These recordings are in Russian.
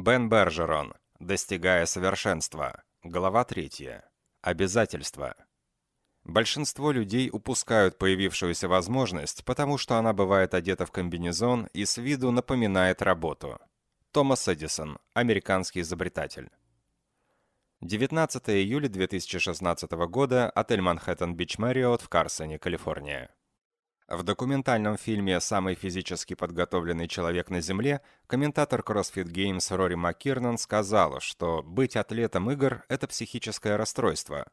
Бен Бержерон. Достигая совершенства. Глава 3. Обязательства. Большинство людей упускают появившуюся возможность, потому что она бывает одета в комбинезон и с виду напоминает работу. Томас Эдисон, американский изобретатель. 19 июля 2016 года, отель Манхэттен Бич Марриott в Карсоне, Калифорния. В документальном фильме «Самый физически подготовленный человек на Земле» комментатор CrossFit Games Рори МакКирнан сказал, что быть атлетом игр – это психическое расстройство.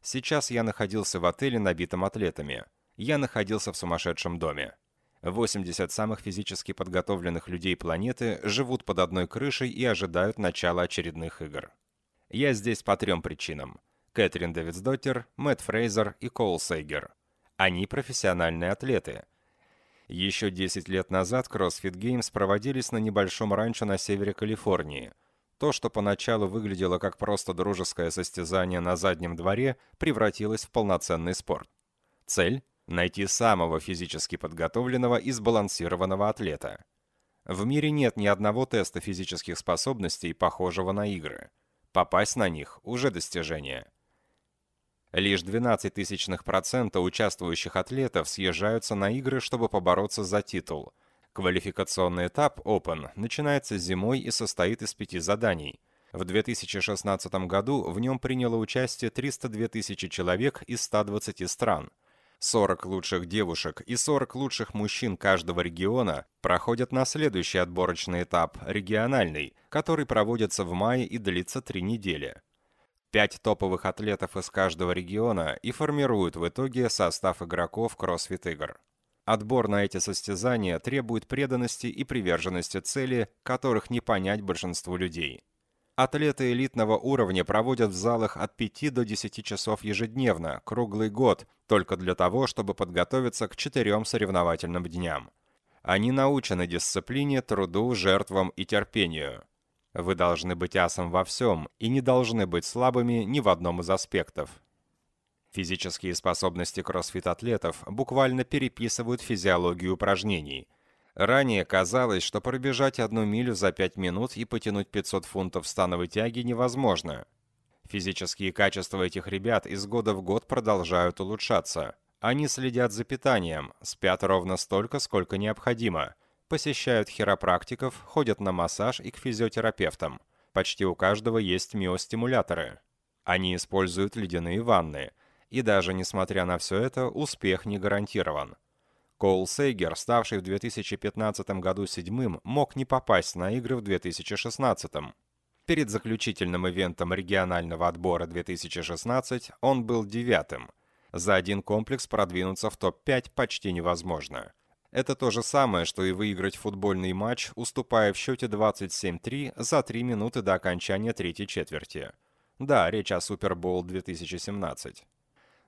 Сейчас я находился в отеле, набитом атлетами. Я находился в сумасшедшем доме. 80 самых физически подготовленных людей планеты живут под одной крышей и ожидают начала очередных игр. Я здесь по трем причинам. Кэтрин Дэвидсдоттер, Мэтт Фрейзер и Коул Сейгер. Они профессиональные атлеты. Еще 10 лет назад CrossFit Games проводились на небольшом ранчо на севере Калифорнии. То, что поначалу выглядело как просто дружеское состязание на заднем дворе, превратилось в полноценный спорт. Цель – найти самого физически подготовленного и сбалансированного атлета. В мире нет ни одного теста физических способностей, похожего на игры. Попасть на них – уже достижение – Лишь 12 тысячных процента участвующих атлетов съезжаются на игры, чтобы побороться за титул. Квалификационный этап Open начинается зимой и состоит из пяти заданий. В 2016 году в нем приняло участие 302 тысячи человек из 120 стран. 40 лучших девушек и 40 лучших мужчин каждого региона проходят на следующий отборочный этап, региональный, который проводится в мае и длится три недели. Пять топовых атлетов из каждого региона и формируют в итоге состав игроков кроссфит-игр. Отбор на эти состязания требует преданности и приверженности цели, которых не понять большинству людей. Атлеты элитного уровня проводят в залах от 5 до 10 часов ежедневно, круглый год, только для того, чтобы подготовиться к четырем соревновательным дням. Они научены дисциплине, труду, жертвам и терпению. Вы должны быть асом во всем и не должны быть слабыми ни в одном из аспектов. Физические способности кроссфит-атлетов буквально переписывают физиологию упражнений. Ранее казалось, что пробежать одну милю за 5 минут и потянуть 500 фунтов становой тяги невозможно. Физические качества этих ребят из года в год продолжают улучшаться. Они следят за питанием, спят ровно столько, сколько необходимо – посещают хиропрактиков, ходят на массаж и к физиотерапевтам. Почти у каждого есть миостимуляторы. Они используют ледяные ванны. И даже несмотря на все это, успех не гарантирован. Коул Сейгер, ставший в 2015 году седьмым, мог не попасть на игры в 2016. Перед заключительным ивентом регионального отбора 2016 он был девятым. За один комплекс продвинуться в топ-5 почти невозможно. Это то же самое, что и выиграть футбольный матч, уступая в счете 27-3 за 3 минуты до окончания третьей четверти. Да, речь о Супербол 2017.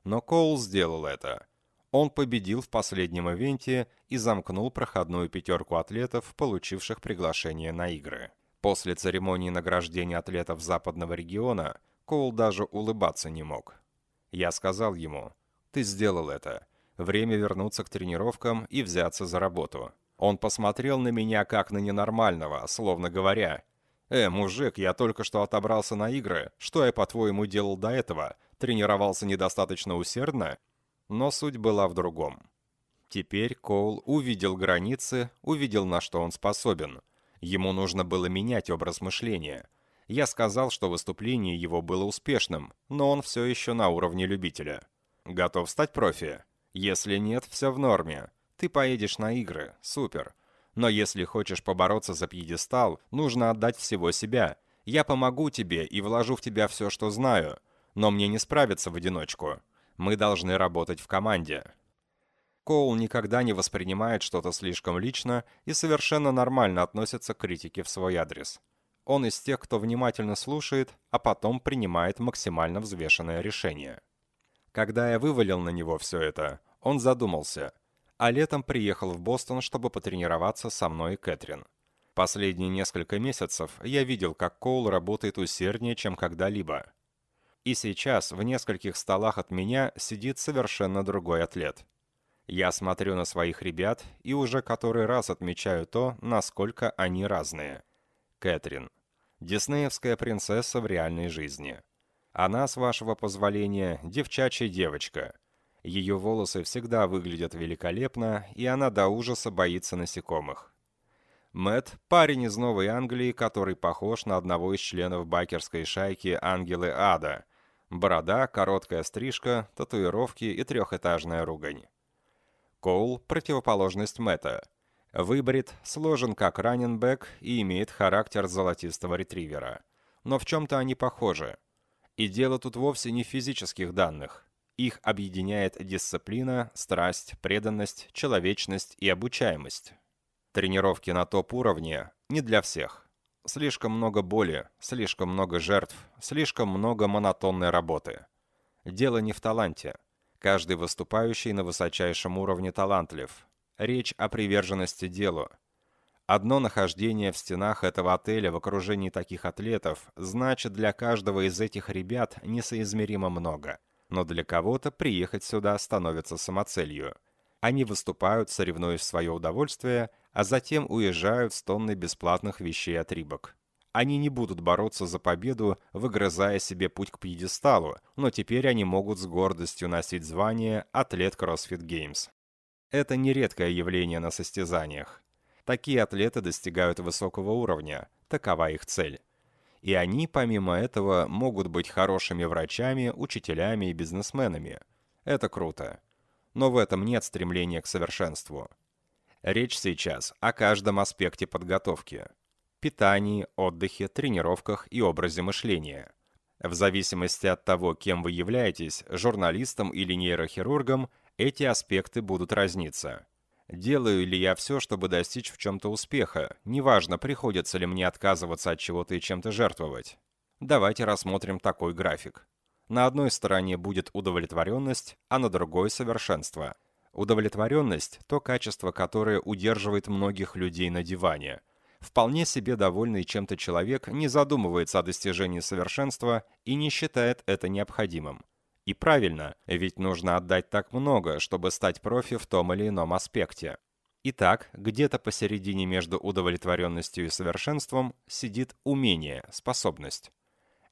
Но Коул сделал это. Он победил в последнем ивенте и замкнул проходную пятерку атлетов, получивших приглашение на игры. После церемонии награждения атлетов западного региона Коул даже улыбаться не мог. Я сказал ему, «Ты сделал это. Время вернуться к тренировкам и взяться за работу. Он посмотрел на меня как на ненормального, словно говоря, «Э, мужик, я только что отобрался на игры. Что я, по-твоему, делал до этого? Тренировался недостаточно усердно?» Но суть была в другом. Теперь Коул увидел границы, увидел, на что он способен. Ему нужно было менять образ мышления. Я сказал, что выступление его было успешным, но он все еще на уровне любителя. «Готов стать профи?» Если нет, все в норме. Ты поедешь на игры, супер. Но если хочешь побороться за пьедестал, нужно отдать всего себя. Я помогу тебе и вложу в тебя все, что знаю. Но мне не справиться в одиночку. Мы должны работать в команде. Коул никогда не воспринимает что-то слишком лично и совершенно нормально относится к критике в свой адрес. Он из тех, кто внимательно слушает, а потом принимает максимально взвешенное решение. Когда я вывалил на него все это, он задумался, а летом приехал в Бостон, чтобы потренироваться со мной и Кэтрин. Последние несколько месяцев я видел, как Коул работает усерднее, чем когда-либо. И сейчас в нескольких столах от меня сидит совершенно другой атлет. Я смотрю на своих ребят и уже который раз отмечаю то, насколько они разные. Кэтрин. Диснеевская принцесса в реальной жизни. Она, с вашего позволения, девчачья девочка. Ее волосы всегда выглядят великолепно, и она до ужаса боится насекомых. Мэт – парень из Новой Англии, который похож на одного из членов бакерской шайки «Ангелы Ада». Борода, короткая стрижка, татуировки и трехэтажная ругань. Коул – противоположность Мэтта. Выбрит, сложен как раненбэк и имеет характер золотистого ретривера. Но в чем-то они похожи. И дело тут вовсе не в физических данных. Их объединяет дисциплина, страсть, преданность, человечность и обучаемость. Тренировки на топ-уровне не для всех. Слишком много боли, слишком много жертв, слишком много монотонной работы. Дело не в таланте. Каждый выступающий на высочайшем уровне талантлив. Речь о приверженности делу. Одно нахождение в стенах этого отеля в окружении таких атлетов значит для каждого из этих ребят несоизмеримо много. Но для кого-то приехать сюда становится самоцелью. Они выступают, соревнуясь в свое удовольствие, а затем уезжают с тонной бесплатных вещей от Рибок. Они не будут бороться за победу, выгрызая себе путь к пьедесталу, но теперь они могут с гордостью носить звание «Атлет CrossFit Games». Это нередкое явление на состязаниях. Такие атлеты достигают высокого уровня, такова их цель. И они, помимо этого, могут быть хорошими врачами, учителями и бизнесменами. Это круто. Но в этом нет стремления к совершенству. Речь сейчас о каждом аспекте подготовки. Питании, отдыхе, тренировках и образе мышления. В зависимости от того, кем вы являетесь, журналистом или нейрохирургом, эти аспекты будут разниться. Делаю ли я все, чтобы достичь в чем-то успеха? Неважно, приходится ли мне отказываться от чего-то и чем-то жертвовать. Давайте рассмотрим такой график. На одной стороне будет удовлетворенность, а на другой – совершенство – Удовлетворенность – то качество, которое удерживает многих людей на диване. Вполне себе довольный чем-то человек не задумывается о достижении совершенства и не считает это необходимым. И правильно, ведь нужно отдать так много, чтобы стать профи в том или ином аспекте. Итак, где-то посередине между удовлетворенностью и совершенством сидит умение, способность.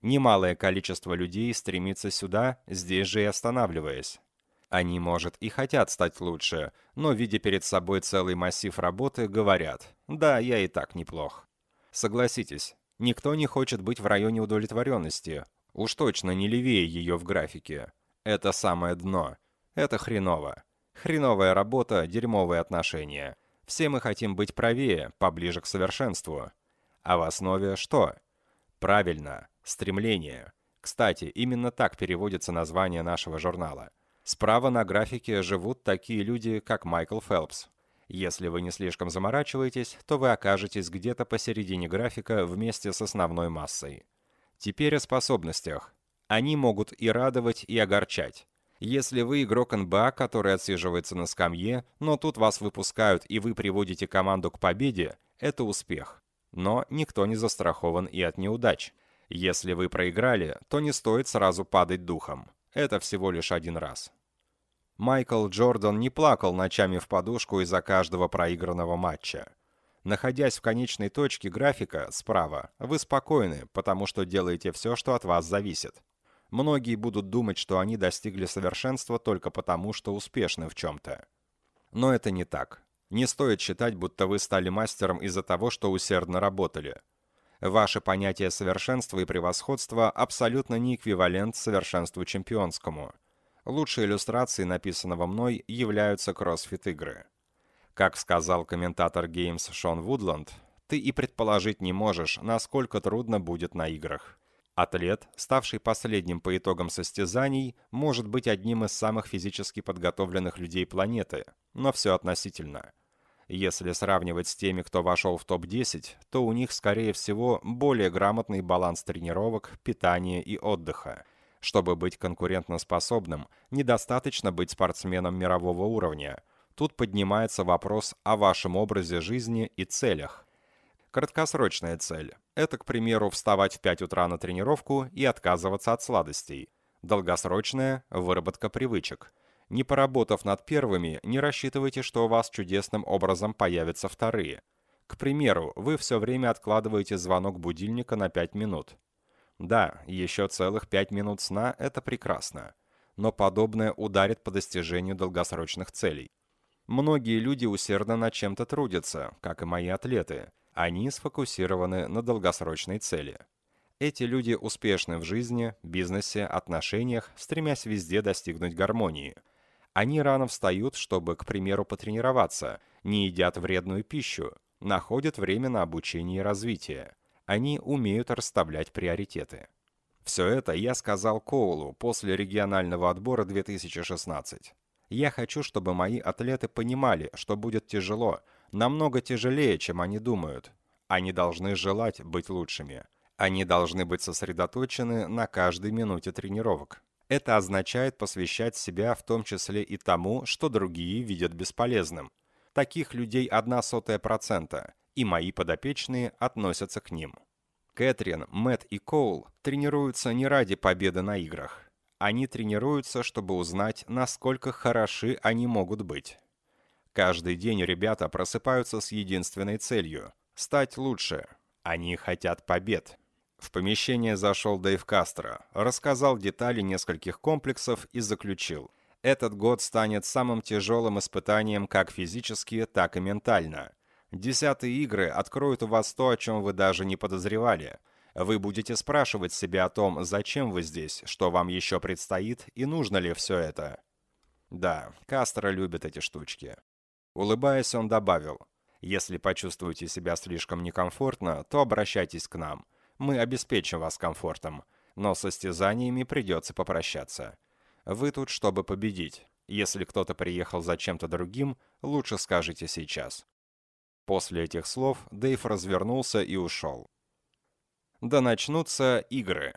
Немалое количество людей стремится сюда, здесь же и останавливаясь. Они, может, и хотят стать лучше, но, видя перед собой целый массив работы, говорят «Да, я и так неплох». Согласитесь, никто не хочет быть в районе удовлетворенности, уж точно не левее ее в графике. Это самое дно. Это хреново. Хреновая работа, дерьмовые отношения. Все мы хотим быть правее, поближе к совершенству. А в основе что? Правильно, стремление. Кстати, именно так переводится название нашего журнала. Справа на графике живут такие люди, как Майкл Фелпс. Если вы не слишком заморачиваетесь, то вы окажетесь где-то посередине графика вместе с основной массой. Теперь о способностях. Они могут и радовать, и огорчать. Если вы игрок НБА, который отсиживается на скамье, но тут вас выпускают и вы приводите команду к победе, это успех. Но никто не застрахован и от неудач. Если вы проиграли, то не стоит сразу падать духом. Это всего лишь один раз. Майкл Джордан не плакал ночами в подушку из-за каждого проигранного матча. Находясь в конечной точке графика, справа, вы спокойны, потому что делаете все, что от вас зависит. Многие будут думать, что они достигли совершенства только потому, что успешны в чем-то. Но это не так. Не стоит считать, будто вы стали мастером из-за того, что усердно работали. Ваше понятие совершенства и превосходства абсолютно не эквивалент совершенству чемпионскому – Лучшей иллюстрацией написанного мной являются кроссфит-игры. Как сказал комментатор Games Шон Вудланд, ты и предположить не можешь, насколько трудно будет на играх. Атлет, ставший последним по итогам состязаний, может быть одним из самых физически подготовленных людей планеты, но все относительно. Если сравнивать с теми, кто вошел в топ-10, то у них, скорее всего, более грамотный баланс тренировок, питания и отдыха – чтобы быть конкурентоспособным, недостаточно быть спортсменом мирового уровня. Тут поднимается вопрос о вашем образе жизни и целях. Краткосрочная цель – это, к примеру, вставать в 5 утра на тренировку и отказываться от сладостей. Долгосрочная – выработка привычек. Не поработав над первыми, не рассчитывайте, что у вас чудесным образом появятся вторые. К примеру, вы все время откладываете звонок будильника на 5 минут. Да, еще целых 5 минут сна – это прекрасно. Но подобное ударит по достижению долгосрочных целей. Многие люди усердно над чем-то трудятся, как и мои атлеты. Они сфокусированы на долгосрочной цели. Эти люди успешны в жизни, бизнесе, отношениях, стремясь везде достигнуть гармонии. Они рано встают, чтобы, к примеру, потренироваться, не едят вредную пищу, находят время на обучение и развитие. Они умеют расставлять приоритеты. Все это я сказал Коулу после регионального отбора 2016. Я хочу, чтобы мои атлеты понимали, что будет тяжело, намного тяжелее, чем они думают. Они должны желать быть лучшими. Они должны быть сосредоточены на каждой минуте тренировок. Это означает посвящать себя в том числе и тому, что другие видят бесполезным. Таких людей одна сотая процента, и мои подопечные относятся к ним. Кэтрин, Мэтт и Коул тренируются не ради победы на играх. Они тренируются, чтобы узнать, насколько хороши они могут быть. Каждый день ребята просыпаются с единственной целью – стать лучше. Они хотят побед. В помещение зашел Дэйв Кастро, рассказал детали нескольких комплексов и заключил. Этот год станет самым тяжелым испытанием как физически, так и ментально. Десятые игры откроют у вас то, о чем вы даже не подозревали. Вы будете спрашивать себя о том, зачем вы здесь, что вам еще предстоит и нужно ли все это. Да, Кастро любит эти штучки. Улыбаясь, он добавил, «Если почувствуете себя слишком некомфортно, то обращайтесь к нам. Мы обеспечим вас комфортом, но с состязаниями придется попрощаться. Вы тут, чтобы победить. Если кто-то приехал за чем-то другим, лучше скажите сейчас». После этих слов Дэйв развернулся и ушел. Да начнутся игры.